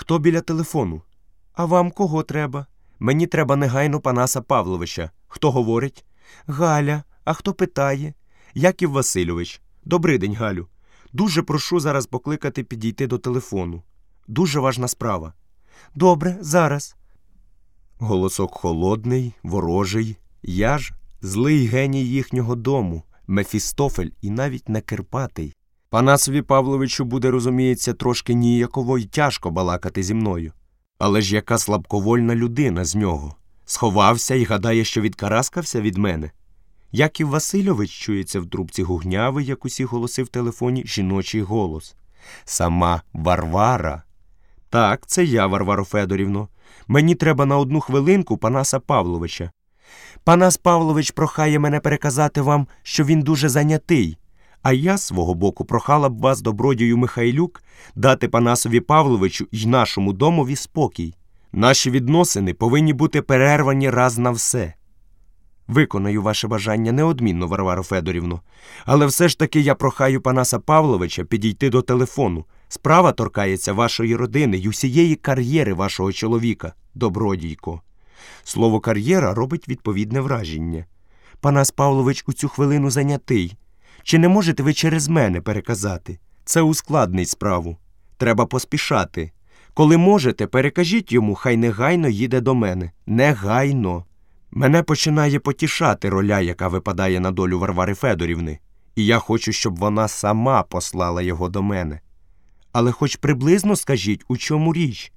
Хто біля телефону? А вам кого треба? Мені треба негайно Панаса Павловича. Хто говорить? Галя. А хто питає? Яків Васильович. Добрий день, Галю. Дуже прошу зараз покликати підійти до телефону. Дуже важна справа. Добре, зараз. Голосок холодний, ворожий. Я ж злий геній їхнього дому, Мефістофель і навіть не Кирпатий. Панасові Павловичу буде, розуміється, трошки ніяково й тяжко балакати зі мною. Але ж яка слабковольна людина з нього. Сховався і гадає, що відкараскався від мене. Яків Васильович чується в трубці гугнявий, як усі голоси в телефоні, жіночий голос. Сама Варвара. Так, це я, Варваро Федорівно. Мені треба на одну хвилинку Панаса Павловича. Панас Павлович прохає мене переказати вам, що він дуже зайнятий. А я, свого боку, прохала б вас, добродію Михайлюк, дати Панасові Павловичу й нашому домові спокій. Наші відносини повинні бути перервані раз на все. Виконаю ваше бажання неодмінно, Варваро Федорівно, але все ж таки я прохаю Панаса Павловича підійти до телефону. Справа торкається вашої родини й усієї кар'єри вашого чоловіка, добродійко. Слово кар'єра робить відповідне враження. Панас Павлович у цю хвилину зайнятий. Чи не можете ви через мене переказати? Це ускладнить справу. Треба поспішати. Коли можете, перекажіть йому, хай негайно їде до мене. Негайно. Мене починає потішати роля, яка випадає на долю Варвари Федорівни, і я хочу, щоб вона сама послала його до мене. Але хоч приблизно скажіть, у чому річ.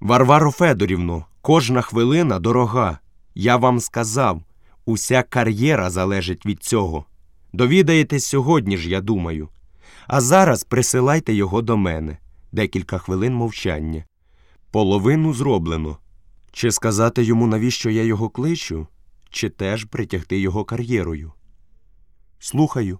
Варваро Федорівно, кожна хвилина дорога. Я вам сказав, уся кар'єра залежить від цього. Довідаєтесь сьогодні ж, я думаю. А зараз присилайте його до мене. Декілька хвилин мовчання. Половину зроблено. Чи сказати йому, навіщо я його кличу, чи теж притягти його кар'єрою? Слухаю.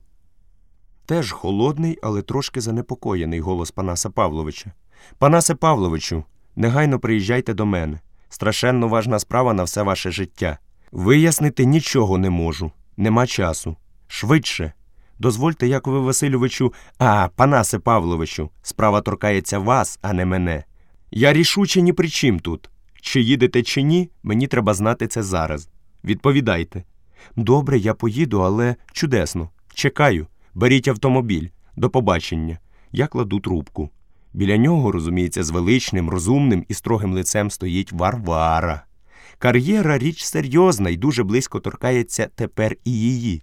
Теж холодний, але трошки занепокоєний голос Панаса Павловича. Панасе Павловичу, негайно приїжджайте до мене. Страшенно важна справа на все ваше життя. Вияснити нічого не можу, нема часу. Швидше. Дозвольте, Якове Васильовичу, а, Панасе Павловичу, справа торкається вас, а не мене. Я рішуче ні при чим тут. Чи їдете, чи ні, мені треба знати це зараз. Відповідайте. Добре, я поїду, але чудесно. Чекаю. Беріть автомобіль. До побачення. Я кладу трубку. Біля нього, розуміється, з величним, розумним і строгим лицем стоїть Варвара. Кар'єра річ серйозна і дуже близько торкається тепер і її.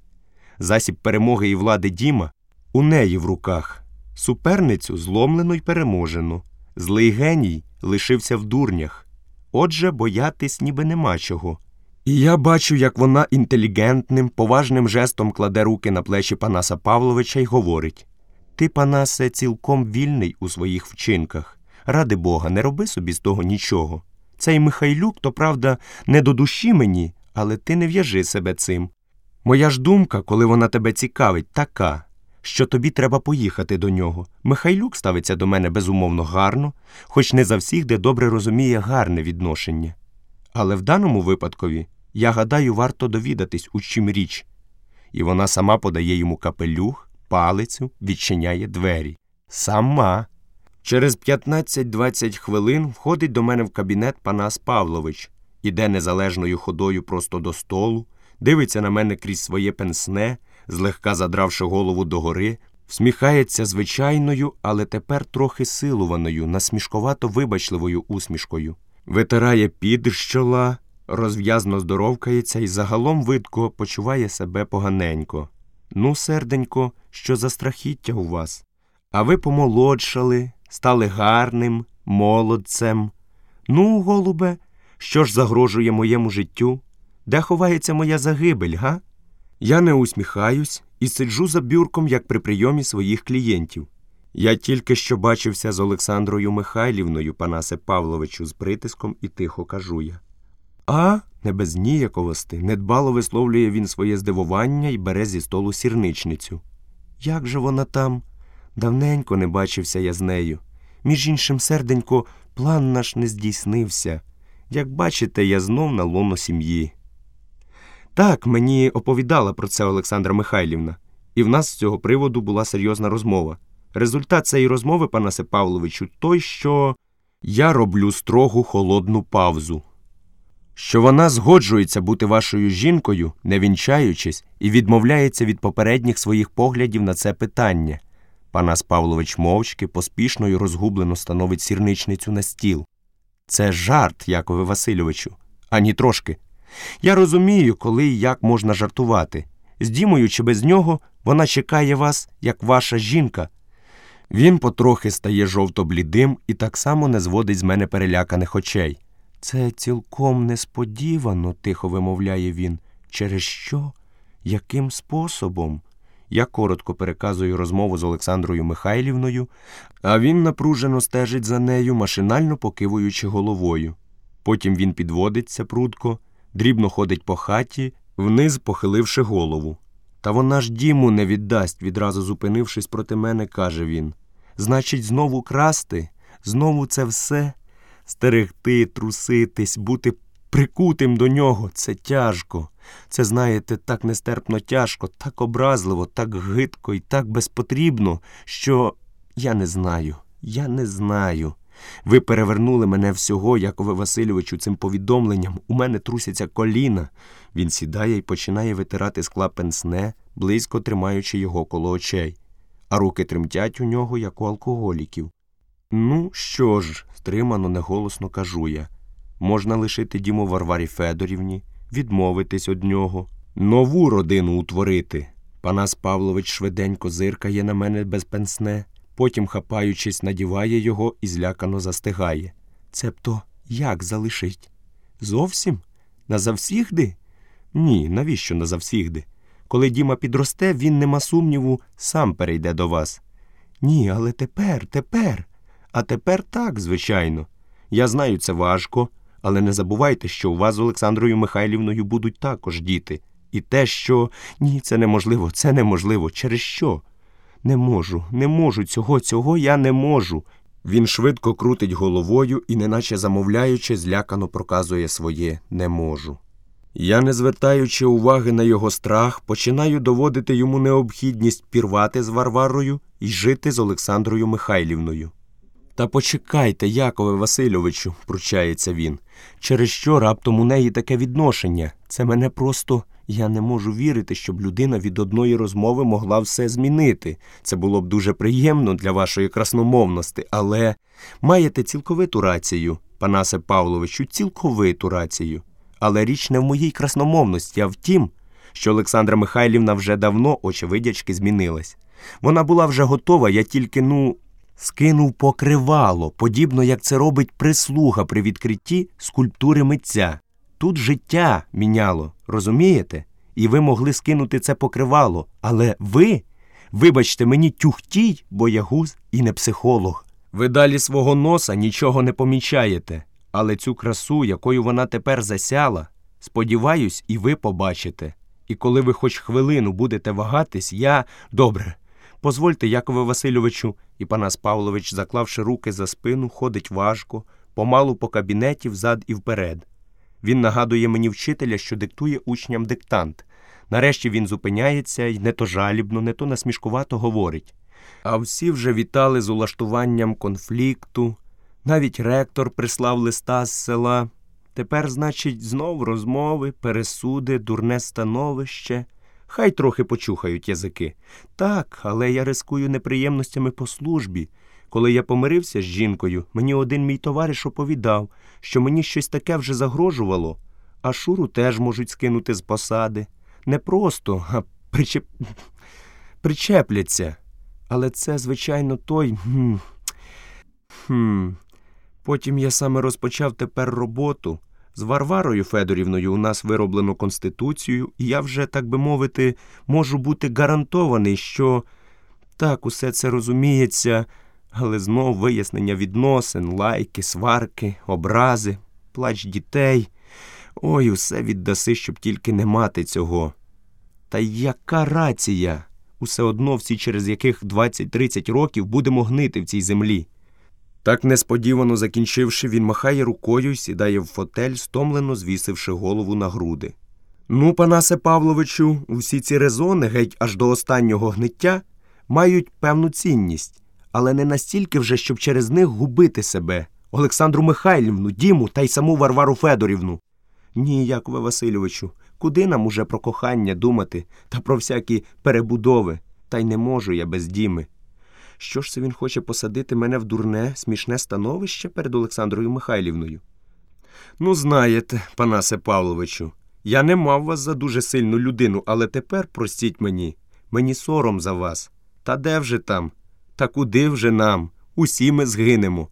Засіб перемоги і влади Діма у неї в руках. Суперницю зломлено й переможено. Злий геній лишився в дурнях. Отже, боятись ніби нема чого. І я бачу, як вона інтелігентним, поважним жестом кладе руки на плечі Панаса Павловича й говорить Ти, Панасе, цілком вільний у своїх вчинках. Ради Бога, не роби собі з того нічого. Цей Михайлюк, то правда, не до душі мені, але ти не в'яжи себе цим. Моя ж думка, коли вона тебе цікавить, така, що тобі треба поїхати до нього. Михайлюк ставиться до мене безумовно гарно, хоч не за всіх, де добре розуміє гарне відношення. Але в даному випадкові, я гадаю, варто довідатись, у чим річ. І вона сама подає йому капелюх, палицю, відчиняє двері. Сама. Через 15-20 хвилин входить до мене в кабінет Панас Павлович, іде незалежною ходою просто до столу, дивиться на мене крізь своє пенсне, злегка задравши голову догори, всміхається звичайною, але тепер трохи силуваною, насмішковато вибачливою усмішкою, витирає під з чола, розв'язно здоровкається і загалом видко почуває себе поганенько. Ну, серденько, що за страхіття у вас? А ви помолодшали, стали гарним, молодцем. Ну, голубе, що ж загрожує моєму життю? Де ховається моя загибель, га? Я не усміхаюсь і сиджу за бюрком, як при прийомі своїх клієнтів. Я тільки що бачився з Олександрою Михайлівною, Панасе Павловичу, з притиском і тихо кажу я. А, не без ніяковости, недбало висловлює він своє здивування і бере зі столу сірничницю. Як же вона там? Давненько не бачився я з нею. Між іншим, серденько, план наш не здійснився. Як бачите, я знов на лоно сім'ї. Так, мені оповідала про це Олександра Михайлівна, і в нас з цього приводу була серйозна розмова. Результат цієї розмови, Панасе Павловичу, той, що Я роблю строгу холодну павзу. Що вона згоджується бути вашою жінкою, не вінчаючись, і відмовляється від попередніх своїх поглядів на це питання. Панас Павлович мовчки, поспішно і розгублено становить сірничницю на стіл. Це жарт, Якове Васильовичу, ані трошки. Я розумію, коли і як можна жартувати. З Дімою чи без нього вона чекає вас, як ваша жінка. Він потрохи стає жовто-блідим і так само не зводить з мене переляканих очей. Це цілком несподівано, тихо вимовляє він. Через що? Яким способом? Я коротко переказую розмову з Олександрою Михайлівною, а він напружено стежить за нею, машинально покивуючи головою. Потім він підводиться прудко, дрібно ходить по хаті, вниз похиливши голову. Та вона ж діму не віддасть, відразу зупинившись проти мене, каже він. Значить, знову красти, знову це все. Стерегти, труситись, бути прикутим до нього це тяжко. Це, знаєте, так нестерпно тяжко, так образливо, так гидко і так безпотрібно, що я не знаю, я не знаю. Ви перевернули мене всього, Якове Васильовичу, цим повідомленням. У мене трусяться коліна. Він сідає і починає витирати скла пенсне, близько тримаючи його коло очей, а руки тремтять у нього, як у алкоголіків. Ну, що ж, стримано, неголосно кажу я. Можна лишити діму Варварі Федорівні, відмовитись од нього, нову родину утворити. Панас Павлович швиденько зиркає на мене без пенсне, потім, хапаючись, надіває його і злякано застигає. Цебто як залишить? Зовсім? Назавсігди? Ні, навіщо назавсігди? Коли Діма підросте, він, нема сумніву, сам перейде до вас. Ні, але тепер, тепер. А тепер так, звичайно. Я знаю, це важко, але не забувайте, що у вас з Олександрою Михайлівною будуть також діти. І те, що ні, це неможливо, це неможливо. Через що? Не можу, не можу цього, цього я не можу. Він швидко крутить головою і, неначе замовляючи, злякано проказує своє не можу. Я, не звертаючи уваги на його страх, починаю доводити йому необхідність пірвати з Варварою і жити з Олександрою Михайлівною. Та почекайте, Якове Васильовичу, пручається він. Через що раптом у неї таке відношення? Це мене просто. Я не можу вірити, щоб людина від одної розмови могла все змінити. Це було б дуже приємно для вашої красномовності, але маєте цілковиту рацію, Панасе Павловичу, цілковиту рацію. Але річ не в моїй красномовності, а в тім, що Олександра Михайлівна вже давно, очевидячки, змінилась. Вона була вже готова, я тільки, ну, скинув покривало, подібно як це робить прислуга при відкритті скульптури митця. Тут життя міняло, розумієте? І ви могли скинути це покривало. Але ви, вибачте мені, тюхтій, боягуз і не психолог. Ви далі свого носа нічого не помічаєте, але цю красу, якою вона тепер засяла, сподіваюсь, і ви побачите. І коли ви хоч хвилину будете вагатись, я добре. Позвольте, Якове Васильовичу, і Панас Павлович, заклавши руки за спину, ходить важко, помалу по кабінеті взад і вперед. Він нагадує мені вчителя, що диктує учням диктант. Нарешті він зупиняється і не то жалібно, не то насмішкувато говорить. А всі вже вітали з улаштуванням конфлікту. Навіть ректор прислав листа з села. Тепер, значить, знов розмови, пересуди, дурне становище. Хай трохи почухають язики. Так, але я рискую неприємностями по службі. Коли я помирився з жінкою, мені один мій товариш оповідав, що мені щось таке вже загрожувало, а Шуру теж можуть скинути з посади. Не просто, а причеп... причепляться. Але це, звичайно, той. Хм. Потім я саме розпочав тепер роботу. З Варварою Федорівною у нас вироблено конституцію, і я вже, так би мовити, можу бути гарантований, що так усе це розуміється, але знов вияснення відносин, лайки, сварки, образи, плач дітей. Ой, усе віддаси, щоб тільки не мати цього. Та яка рація? Усе одно всі, через яких 20-30 років будемо гнити в цій землі. Так несподівано закінчивши, він махає рукою і сідає в фотель, стомлено звісивши голову на груди. Ну, Панасе Павловичу, усі ці резони, геть аж до останнього гниття, мають певну цінність, але не настільки вже, щоб через них губити себе. Олександру Михайлівну, Діму та й саму Варвару Федорівну. Ні, Якове Васильовичу, куди нам уже про кохання думати та про всякі перебудови? Та й не можу я без Діми. Що ж це він хоче посадити мене в дурне, смішне становище перед Олександрою Михайлівною? Ну, знаєте, Панасе Павловичу, я не мав вас за дуже сильну людину, але тепер простіть мені, мені сором за вас. Та де вже там? Та куди вже нам? Усі ми згинемо.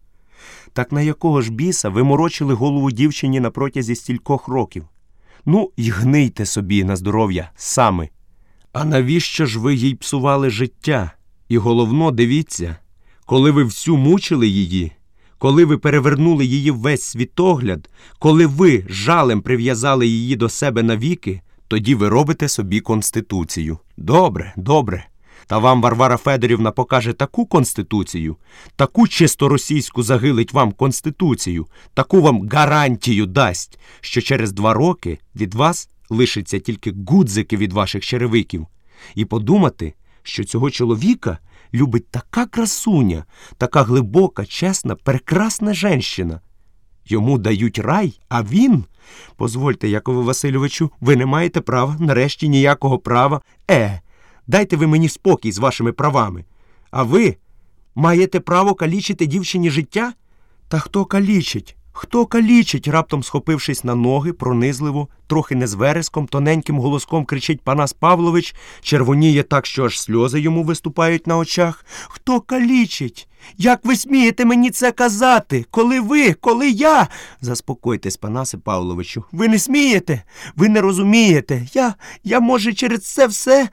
Так на якого ж біса ви морочили голову дівчині на протязі стількох років? Ну, й гнийте собі на здоров'я сами. А навіщо ж ви їй псували життя? І головно, дивіться, коли ви всю мучили її, коли ви перевернули її весь світогляд, коли ви жалем прив'язали її до себе навіки, тоді ви робите собі конституцію. Добре, добре. Та вам Варвара Федорівна покаже таку конституцію, таку чисто російську загилить вам конституцію, таку вам гарантію дасть, що через два роки від вас лишиться тільки гудзики від ваших черевиків. І подумати, що цього чоловіка любить така красуня, така глибока, чесна, прекрасна женщина. Йому дають рай, а він. Позвольте, Якове Васильовичу, ви не маєте права, нарешті ніякого права. Е, дайте ви мені спокій з вашими правами. А ви маєте право калічити дівчині життя? Та хто калічить? Хто калічить, раптом схопившись на ноги, пронизливо, трохи не з вереском, тоненьким голоском кричить Панас Павлович, червоніє так, що аж сльози йому виступають на очах. Хто калічить? Як ви смієте мені це казати? Коли ви, коли я? Заспокойтесь, Панасе Павловичу. Ви не смієте? Ви не розумієте. Я, я, може, через це все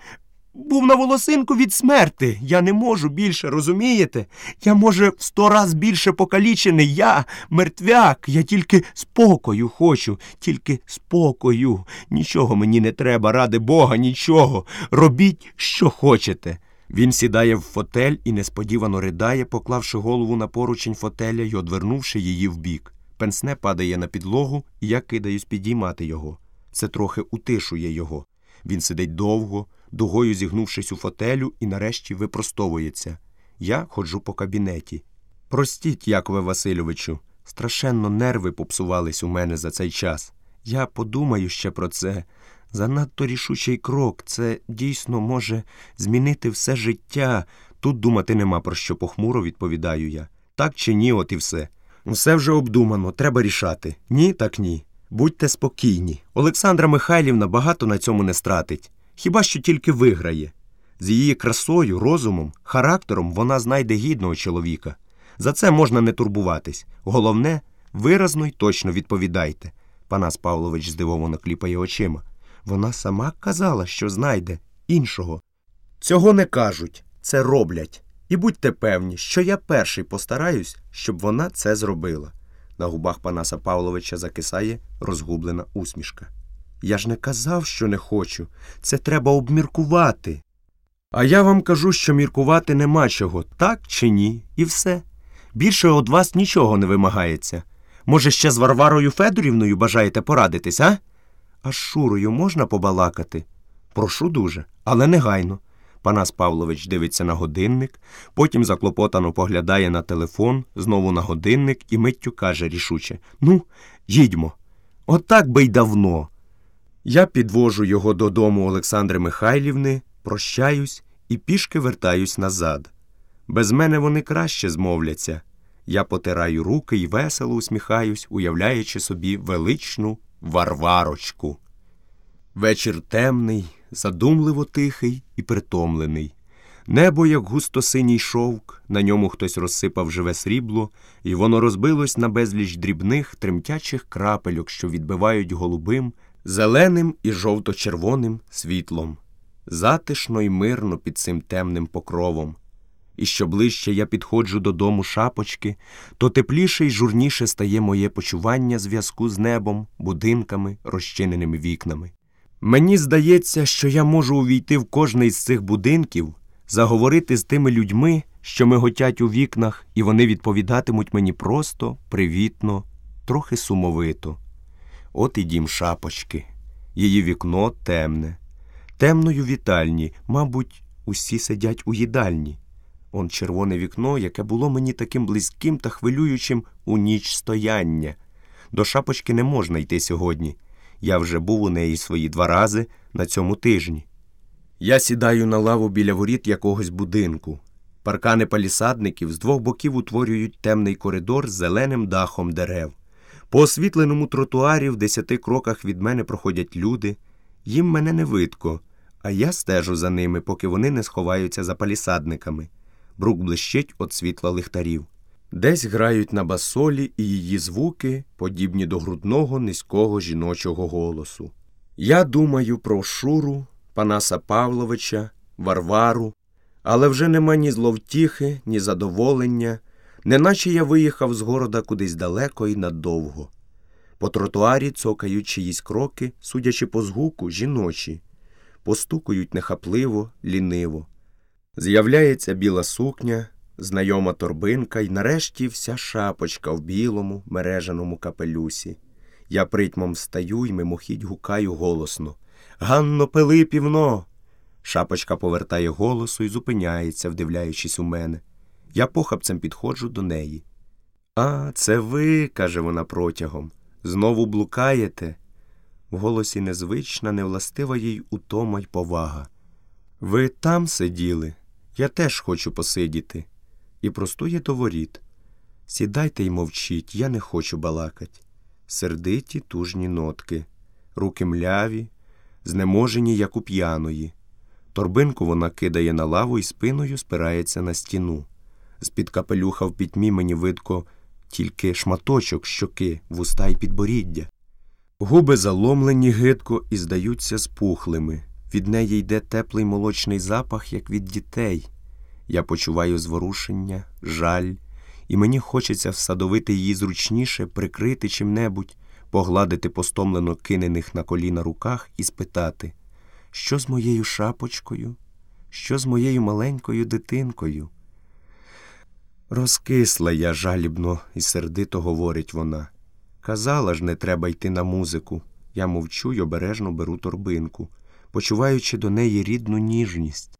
був на волосинку від смерти. Я не можу більше, розумієте? Я, може, в сто раз більше покалічений. Я мертвяк. Я тільки спокою хочу, тільки спокою. Нічого мені не треба, ради Бога, нічого. Робіть, що хочете. Він сідає в фотель і несподівано ридає, поклавши голову на поручень фотеля й одвернувши її вбік. Пенсне падає на підлогу, і я кидаюсь підіймати його. Це трохи утишує його. Він сидить довго, дугою зігнувшись у фотелю, і нарешті випростовується. Я ходжу по кабінеті. Простіть, Якове Васильовичу, страшенно нерви попсувались у мене за цей час. Я подумаю ще про це. Занадто рішучий крок. Це дійсно може змінити все життя. Тут думати нема про що похмуро відповідаю я. Так чи ні, от і все. Все вже обдумано, треба рішати. Ні, так ні. Будьте спокійні. Олександра Михайлівна багато на цьому не стратить. Хіба що тільки виграє. З її красою, розумом, характером вона знайде гідного чоловіка. За це можна не турбуватись. Головне, виразно й точно відповідайте. Панас Павлович здивовано кліпає очима. Вона сама казала, що знайде іншого. Цього не кажуть, це роблять. І будьте певні, що я перший постараюсь, щоб вона це зробила. На губах Панаса Павловича закисає розгублена усмішка. Я ж не казав, що не хочу. Це треба обміркувати. А я вам кажу, що міркувати нема чого, так чи ні, і все. Більше від вас нічого не вимагається. Може, ще з Варварою Федорівною бажаєте порадитись, а? А з Шурою можна побалакати? Прошу дуже, але негайно. Панас Павлович дивиться на годинник, потім заклопотано поглядає на телефон, знову на годинник і миттю каже рішуче Ну, їдьмо. Отак би й давно. Я підвожу його додому Олександри Михайлівни, прощаюсь і пішки вертаюсь назад. Без мене вони краще змовляться. Я потираю руки і весело усміхаюсь, уявляючи собі величну варварочку. Вечір темний, задумливо тихий і притомлений. Небо, як густо-синій шовк, на ньому хтось розсипав живе срібло, і воно розбилось на безліч дрібних, тремтячих крапельок, що відбивають голубим, зеленим і жовто-червоним світлом. Затишно й мирно під цим темним покровом. І що ближче я підходжу додому шапочки, то тепліше й журніше стає моє почування зв'язку з небом, будинками, розчиненими вікнами. Мені здається, що я можу увійти в кожний з цих будинків, заговорити з тими людьми, що миготять у вікнах, і вони відповідатимуть мені просто, привітно, трохи сумовито. От і дім шапочки. Її вікно темне. Темною вітальні, мабуть, усі сидять у їдальні. Он червоне вікно, яке було мені таким близьким та хвилюючим у ніч стояння. До шапочки не можна йти сьогодні. Я вже був у неї свої два рази на цьому тижні. Я сідаю на лаву біля воріт якогось будинку. Паркани палісадників з двох боків утворюють темний коридор з зеленим дахом дерев. По освітленому тротуарі в десяти кроках від мене проходять люди. Їм мене не видко, а я стежу за ними, поки вони не сховаються за палісадниками. Брук блищить від світла лихтарів. Десь грають на басолі, і її звуки подібні до грудного низького жіночого голосу. Я думаю про Шуру, Панаса Павловича, Варвару, але вже нема ні зловтіхи, ні задоволення, неначе я виїхав з города кудись далеко і надовго. По тротуарі цокають чиїсь кроки, судячи по згуку, жіночі, постукують нехапливо, ліниво. З'являється біла сукня, знайома торбинка і нарешті вся шапочка в білому мережаному капелюсі. Я притьмом встаю і мимохідь гукаю голосно. Ганно Пилипівно. Шапочка повертає голосу і зупиняється, вдивляючись у мене. Я похапцем підходжу до неї. А, це ви, каже вона протягом. Знову блукаєте? В голосі незвична, невластива їй утома й повага. Ви там сиділи, я теж хочу посидіти. І простує до воріт. Сідайте й мовчіть, я не хочу балакать. Сердиті тужні нотки, руки мляві, знеможені, як у п'яної. Торбинку вона кидає на лаву і спиною спирається на стіну. З-під капелюха в пітьмі мені видко тільки шматочок щоки, вуста й підборіддя. Губи заломлені гидко і здаються спухлими. Від неї йде теплий молочний запах, як від дітей. Я почуваю зворушення, жаль, і мені хочеться всадовити її зручніше, прикрити чим-небудь, погладити постомлено кинених на коліна руках і спитати, що з моєю шапочкою, що з моєю маленькою дитинкою. Розкисла я жалібно і сердито говорить вона. Казала ж, не треба йти на музику. Я мовчу й обережно беру торбинку, почуваючи до неї рідну ніжність.